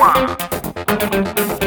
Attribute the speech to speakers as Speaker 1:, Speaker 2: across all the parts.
Speaker 1: Power.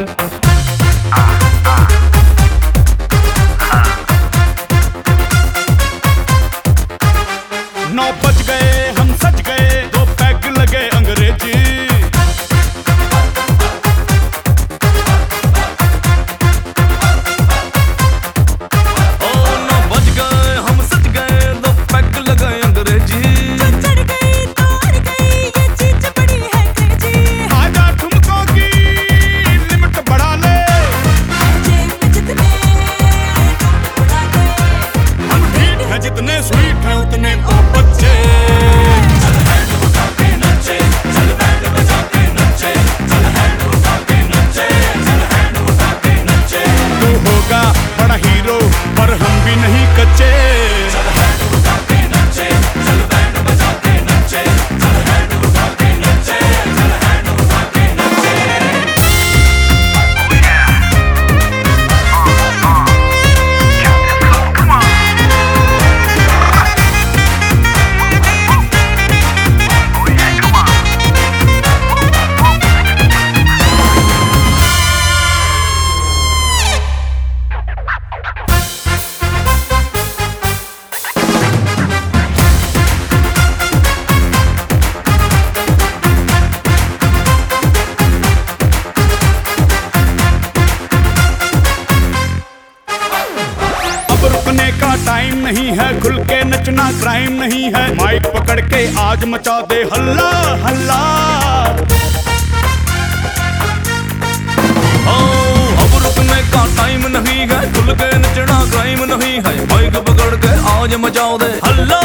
Speaker 1: in the heat. है, खुल के नचना क्राइम नहीं है। माइक पकड़ के आज मचा दे, हल्ला हल्ला।
Speaker 2: का टाइम नहीं है, खुल के नचना क्राइम नहीं है। माइक पकड़ के आज मचाओ दे, हल्ला